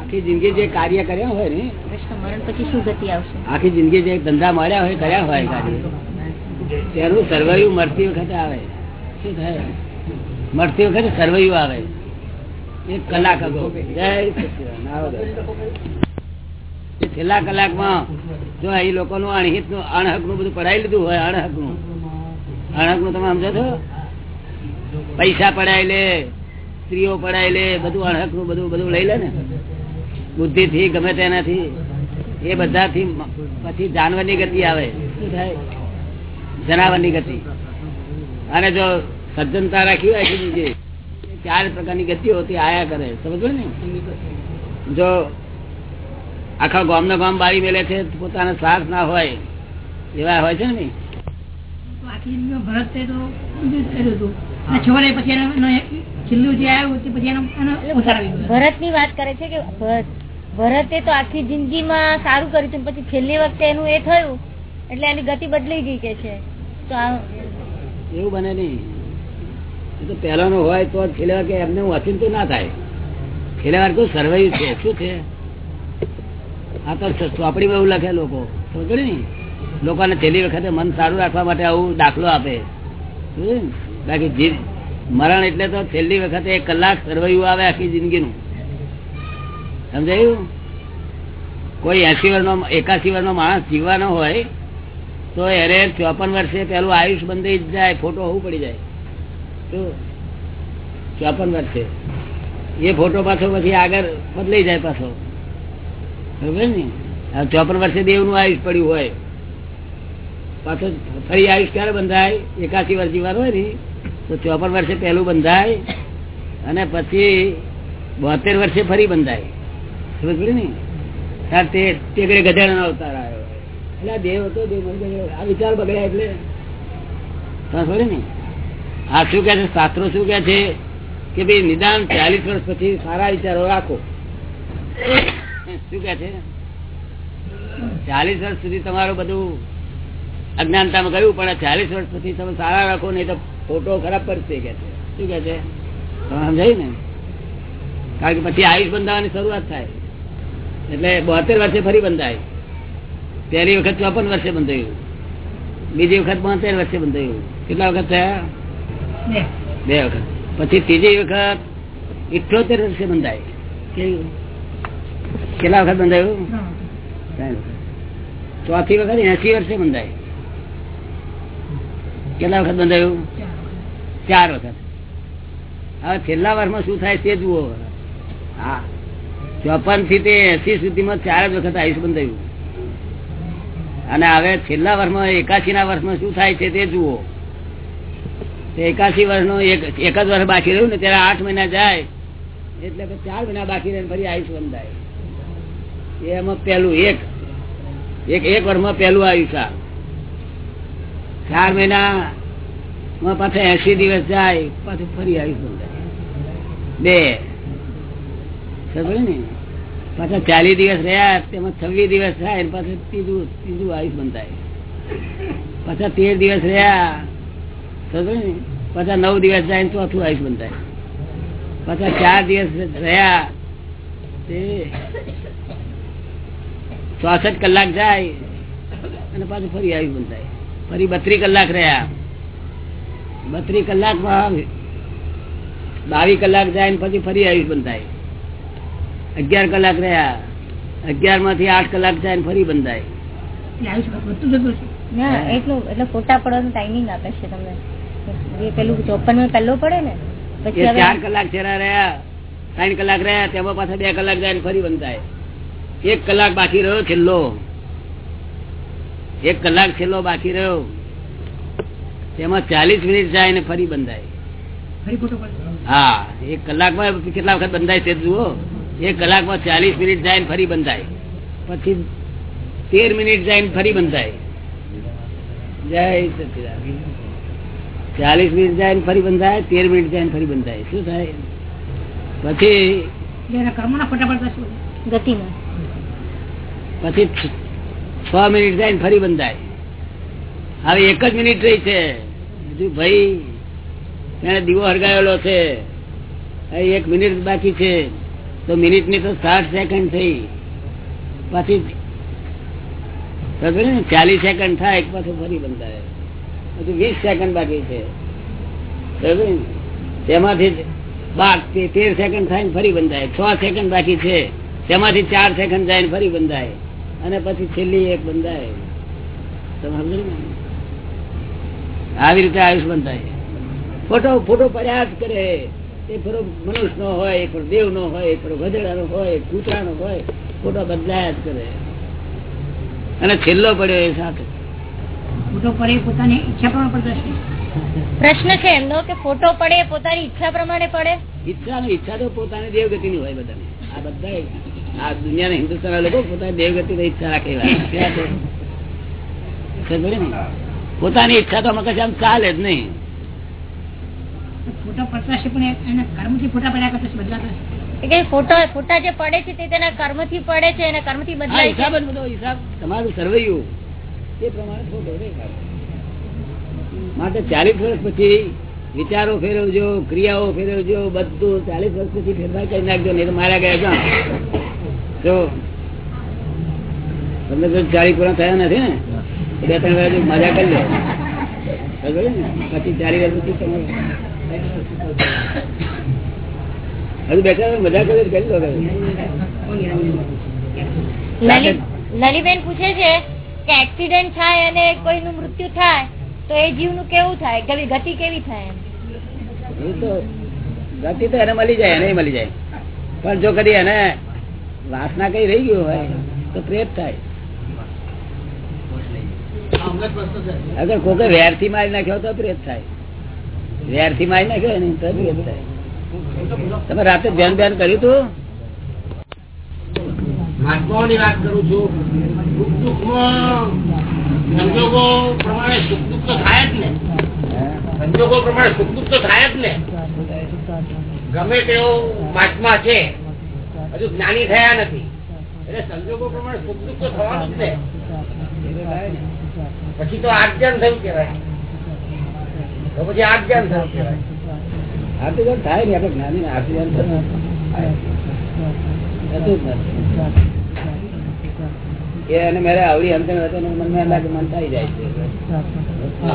આખી જિંદગી જે કાર્ય કર્યા હોય ને મરણ પછી શું ગતિ આવશે? આખી જિંદગી જે ધંધા મળ્યા હોય કર્યા હોય કાર્ય. તેનું સર્વૈયું મરતી વખતે આવે. શું થાય? મરતી વખતે સર્વૈયું આવે. એક કલાક અગો. એ છેલ્લા કલાકમાં જો અહીં લોકોનું અણહિતનું અણહકનું બધું પડાવી લીધું હોય અણહકનું અણહકનું તમે સમજો છો? પૈસા પડાય લે સ્ત્રીઓ પડાય લે બધું અણહકનું બધું બધું લઈ લે ને. બુદ્ધિ થી ગમે તેનાથી એ બધાથી પછી જાનવરની ગતિ આવે. જનાવરની ગતિ. અને જો સજ્જનતા રાખી હોય કે ચાર પ્રકારની ગતિઓ આયા કરે. સમજો ને? જો આખા ગામનો ગામ બારી મેલે છે પોતાનો શ્વાસ ના હોય એવા હોય છે ને બીજું ભરતની વાત કરે છે કે ભરત- તો આખી જિંદગીમાં સારું કર્યું હતું, પછી છેલ્લી વખતે એનું એ થયું, એટલે એની ગતિ બદલી ગઈ કે છે. તો એવું બને નહીં. તો પહેલાનો હોય તો છેલ્લા કે એમને તો ના થાય. છેલ્લા વાર તો સર્વાયું છે, શું છે? આ તો ચોપડીમાં એવું લખે લોકો. સમજો ને લોકોને છેલ્લી વખતે મન સારું રાખવા માટે આવું દાખલો આપે? બાકી મરણ એટલે તો છેલ્લી વખતે એક કલાક સર્વાયું આવે આખી જિંદગીનું. સમજાયું? કોઈ એસી વર્ષનો એકાસી વર્ષનો માણસ જીવવાનો હોય, તો એને ચોપન વર્ષે પેલું આયુષ બંધાઈ જ જાય, ફોટો હોવું પડી જાય? ચોપન વર્ષે. એ ફોટો પાછો પછી આગળ બદલાઈ જાય પાછો. બરોબર ને? ચોપન વર્ષે દેવનું આયુષ પડ્યું હોય, પાછો ફરી આયુષ ક્યારે બંધાય? એકાસી વર્ષ જીવવાનું હોય ને, તો ચોપન વર્ષે પહેલું બંધાય, અને પછી બોતેર વર્ષે ફરી બંધાય. એટલે આ શું કે છે? શાસ્ત્રો શું કે છે? કે ભાઈ નિદાન ચાલીસ વર્ષ પછી સારા વિચારો રાખો. શું કે છે? ચાલીસ વર્ષ સુધી તમારું બધું અજ્ઞાનતામાં ગયું, પણ ચાલીસ વર્ષ પછી તમે સારા રાખો, નહીં તો ફોટો ખરાબ પડશે કે શું કે છે? સમજાય ને? કારણ કે પછી આયુષ બંધાવાની શરૂઆત થાય. એટલે બોતેર વર્ષે ફરી બંધાય. પહેલી વખત ચોપન વર્ષે બંધાયું. બીજી વખત બોતેર વર્ષે બંધાયું. કેટલા વખત થયા? બે. વખત. પછી ત્રીજી વખત ઇઠોતેર વર્ષે બંધાય. કેવું? કેટલા વખત બંધાયું. ચોથી વખત એસી વર્ષે બંધાય. કેટલા વખત બંધાયું. ચાર વખત. હવે છેલ્લા વર્ષમાં શું થાય તે જુઓ. હા. ચોપનથી તે એસી સુધીમાં ચાર જ વખત આયુષ્યમાન થયું અને હવે છેલ્લા વર્ષમાં એકાસી ના વર્ષમાં શું થાય છે તે જુઓ. એકાસી વર્ષનો એક જ વર્ષ બાકી રહ્યું ને ત્યારે આઠ મહિના જાય, એટલે ચાર મહિના બાકી રહે ફરી આયુષ્યમાન થાય એમાં પહેલું એક એક એક વર્ષમાં પહેલું આયુષ્ય ચાર મહિના માં પાછા એસી દિવસ જાય, પાછું ફરી આયુષ્યમાન થાય બે પાછા ચાલીસ દિવસ રહ્યા, તેમાં છવ્વીસ દિવસ થાય પાછું ત્રીજું ત્રીજું આયુષ બંધાય. પાછા તેર દિવસ રહ્યા, ખબર ને? પાછા નવ દિવસ જાય ચોથું આયુષ બંધાય. પાછા ચાર દિવસ રહ્યા, તે ચોસઠ કલાક જાય, અને પાછું ફરી આયુષ બંધાય. ફરી બત્રીસ કલાક રહ્યા. બત્રીસ કલાકમાં બાવીસ કલાક જાય, ને પછી ફરી આયુષ બંધાય. અગિયાર કલાક રહ્યા. અગિયારમાંથી આઠ કલાક જાય ને ફરી બંધાય. એટલે આયુષ્ય વધતું જતું છે ના એટલું એટલે ફોટા પડવાનું ટાઈમિંગ આપે છે તમને. એ પેલું ચોપનમાં પહેલો પડે ને પછી ચાર કલાક છેલ્લા રહ્યા ત્રણ કલાક રહ્યા તેમાં પાછા બે કલાક જાય ને ફરી બંધાય. એક કલાક બાકી રહ્યો છેલ્લો. એક કલાક છેલ્લો બાકી રહ્યો. તેમાં ચાલીસ મિનિટ જાય ને ફરી બંધાય. હા એક કલાકમાં કેટલા વખત બંધાય તે જુઓ. એક કલાકમાં ચાલીસ મિનિટ જાય ફરી બંધાય. પછી તેર મિનિટ જાય ફરી બંધાય. જય સચિદાન ચાલીસ મિનિટ જાય ફરી બંધાય તેર મિનિટ જાય ફરી બંધાય. શું થાય? પછી પછી છ- મિનિટ જાય ફરી બંધાય. હવે એક જ મિનિટ રહી છે. હજુ ભાઈ એને દીવો હરગાયેલો છે. એક મિનિટ બાકી છે. તો મિનિટની તો સાઠ સેકન્ડ થઈ. પછી ચાલીસ સેકન્ડ થાય પાછું ફરી બંધાય હજુ વીસ સેકન્ડ બાકી છે. તેમાંથી બાર તેર સેકન્ડ થાય ને ફરી બંધાય છ સેકન્ડ બાકી છે. તેમાંથી ચાર સેકન્ડ જાય ને ફરી બંધાય અને પછી છેલ્લી એક બંધાય તમે ને? આવી રીતે આયુષ બંધાય ફોટો ફોટો પડ્યા જ કરે. એ ફરો મનુષ્ય નો હોય એક દેવ નો હોય એક ગધેડા નો હોય કૂતરા નો હોય ફોટો બદલાયા જ કરે અને છેલ્લો પડ્યો એ સાથે ફોટો પડે પોતાની ઈચ્છા પ્રમાણે પડતો પ્રશ્ન છે એમનો કે ફોટો પડે પોતાની ઈચ્છા પ્રમાણે પડે ઈચ્છા ઈચ્છા તો પોતાની દેવગતિ ની હોય બધાને આ બધા આ દુનિયાના હિન્દુસ્તાન લોકો પોતાની દેવગતિ ની ઈચ્છા રાખે એવા. ક્યાં છે? સમજ્યો ને? પોતાની ઈચ્છા તો મગજ આમ ચાલે જ નહીં ફોટો પડતા હશે પણ એના કર્મથી ફોટા પડ્યા કરતા હશે, બદલાતા હશે. એ ફોટા જે પડે છે તે તેના કર્મથી પડે છે એના કર્મથી બદલાય છે? જ બધો હિસાબ તમારું સરવૈયું. એ પ્રમાણે ફોટો માટે ચાલીસ વર્ષ પછી વિચારો ફેરવજો ક્રિયાઓ ફેરવજો બધું ચાલીસ વર્ષ પછી ફેરફાર કરી નાખજો નહીં તો મારા ગયા જો તમને તો ચાલીસ પૂરા થયા નથી ને? બે ત્રણ વાર મજા કરી લો. ને? પછી ચાલીસ વર્ષ પછી તમે હજુ બે મજા કરી કરી લો લલીબેન પૂછે છે કે એક્સિડન્ટ થાય અને કોઈનું મૃત્યુ થાય તો એ જીવનું કેવું થાય? કેવી ગતિ કેવી થાય ગતિ તો એને મળી જાય એને મળી જાય. પણ જો કદી એને વાસના કઈ રહી ગયું હોય તો પ્રેત થાય. અગર કોઈ વેરથી મારી નાખ્યો તો પ્રેત થાય. વેરથી મારી નાખ્યો ને તમે રાતે ધ્યાન ધ્યાન કર્યું તું સંજોગો પ્રમાણે સુખ તો થાય જ ને. ગમે તેવો મહાત્મા છે જ્ઞાની થયા નથી. એટલે સંજોગો પ્રમાણે સુખ દુઃખ તો થવાનું જ ને. પછી તો આજ્ઞાન થયું કેવાય. તો પછી આજ્ઞાન થાય? આર્તિજન થાય ને આપણે જ્ઞાની આર્તિજન થતું જ નથી. એ અને મેરે આવડી અંતર હતો ને મનમાં લાગે મન થઈ જાય છે. નો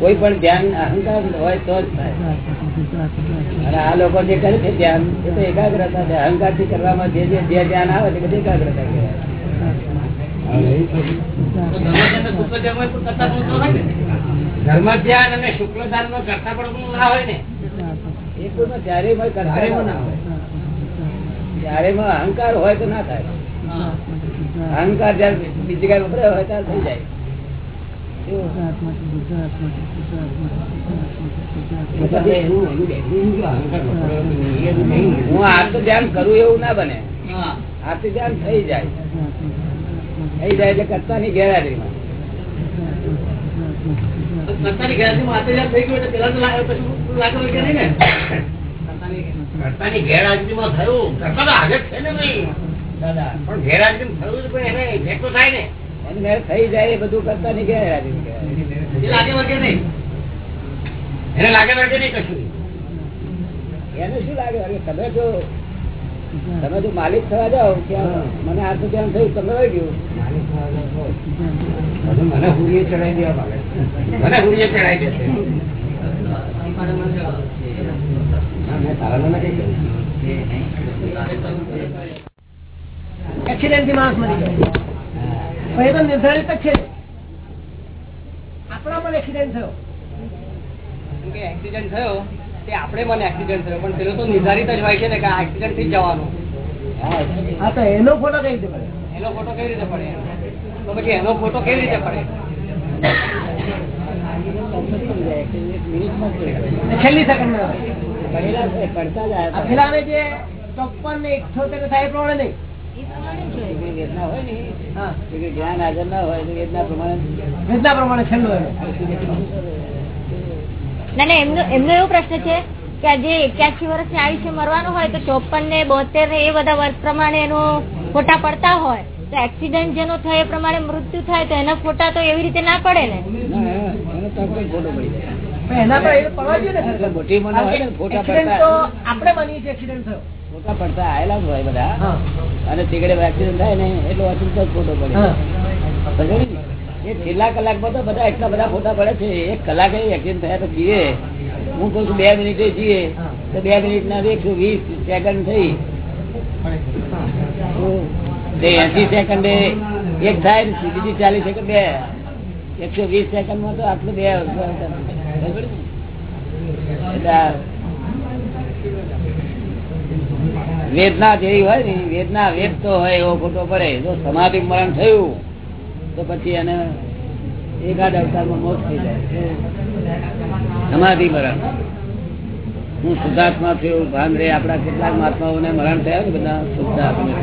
કોઈ પણ ધ્યાન અહંકાર હોય તો જ થાય. આ લોકો જે કરે છે ધ્યાન, એ તો એકાગ્રતા છે. અહંકારથી કરવામાં જે જે ધ્યાન આવે તે એકાગ્રતા કહેવાય. ધર્મ ધ્યાન અને શુક્લ ધ્યાન નો કરતા પણ ના હોય ને. કરતા ના અહંકાર હોય તો ના થાય. અહંકાર જયારે બીજી કઈ વપરાય હોય ત્યારે થઈ જાય. હું ધ્યાન કરું એવું ના બને. આર્થ ધ્યાન થઈ જાય. થઈ જાય એટલે કરતા ની ગેરહાજરીમાં. કરતાની ગેરહાજરીમાં આત્મજ્ઞાન થઈ ગયું એટલે પેલા તો લાગે પછી તો તો તો થઈ જાય બધું કરતા ની ગેરહાજરી લાગે વળગે નહીં. એને લાગે વળગે નહીં કશું. એને શું લાગે અરે તમે જો તમે જો માલિક થવા જાઓ ત્યાં મને આર્થ ધ્યાન થયું તમે વહી ગયું. માલિક હજુ મને હુરીએ ચડાવી દેવા માંગે. મને હુરીએ ચડાવી દેશે ના, મેં તારાને નથી કહ્યું. એક્સિડન્ટથી માણસ મરી જાય એ તો નિર્ધારિત જ છે. આપણા પણ એક્સિડન્ટ થયો. કે એક્સિડન્ટ થયો તે આપણે મને એક્સિડન્ટ થયો પણ પેલો તો નિર્ધારિત જ હોય છે ને કે આ એક્સિડન્ટથી જવાનો. હા તો એનો ફોટો કઈ રીતે પડે? એનો ફોટો કેવી રીતે પડે? તો પછી એનો ફોટો કેવી રીતે પડે? છેલ્લી સેકન્ડમાં. પડેલા છે, પડતા જ આ જે ચોપન ને ઇઠોતેર થાય પ્રમાણે નહીં. વેદના હોય ને જ્ઞાન હાજર ના હોય વેદના પ્રમાણે વેદના પ્રમાણે છેલ્લું ના ના એમનો એમનો એવો પ્રશ્ન છે કે આજે જે એક્યાસી વર્ષની આયુષ્ય મરવાનું હોય તો ચોપન ને બોતેર ને એ બધા વર્ષ પ્રમાણે એનો ફોટા પડતા હોય. તો એક્સિડન્ટ જેનો થાય એ પ્રમાણે મૃત્યુ થાય તો એના ફોટા તો એવી રીતે ના પડે ને? ના, એનો તો કોઈ ખોટો પડી જાય પણ એના પર એ પડવા જોઈએ ને એટલે સર. મોટી મને હોય ને ફોટા પડતા આપણે માનીએ છીએ accident થયો. ફોટા પડતા આયેલા હોય બધા. અને તીકડે એક્સિડન્ટ થાય ને એટલો અચૂક ફોટો પડે. હા. સમજો ને? એ છેલ્લા કલાકમાં તો બધા એટલા બધા ફોટા પડે છે. એક કલાક એક્સિડન્ટ થયા તો જીએ હું કહું છું બે મિનિટે જીએ તો બે મિનિટ ના એકસો વીસ સેકન્ડ થઈ. એસી સેકન્ડે એક થાય બીજી ચાલીસ સેકન્ડ બે. એકસો વીસ સેકન્ડમાં તો આટલું બે વેદના જેવી હોય ને, વેદના વેદતો હોય, એવો ખોટો પડે. જો સમાધિ મરણ થયું, તો પછી એને એકાદ અવતારમાં મોત થઈ જાય. સમાધિ મરણ. હું શુદ્ધાત્મા છું ભાન રે આપણા કેટલાક મહાત્માઓને મરણ થયા ને બધા શુદ્ધાત્મા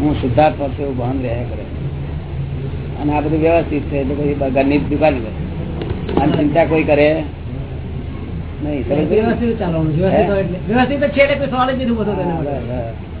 હું શુદ્ધાત્મા છું એવું ભાન રહ્યા કરે. અને આ બધું વ્યવસ્થિત છે એટલે પછી ઘરની દુકાન કરે અને ચિંતા કોઈ કરે નહીં? વ્યવસ્થિત ચાલવાનું વ્યવસ્થિત છે એટલે કોઈ સવાલ જ નથી.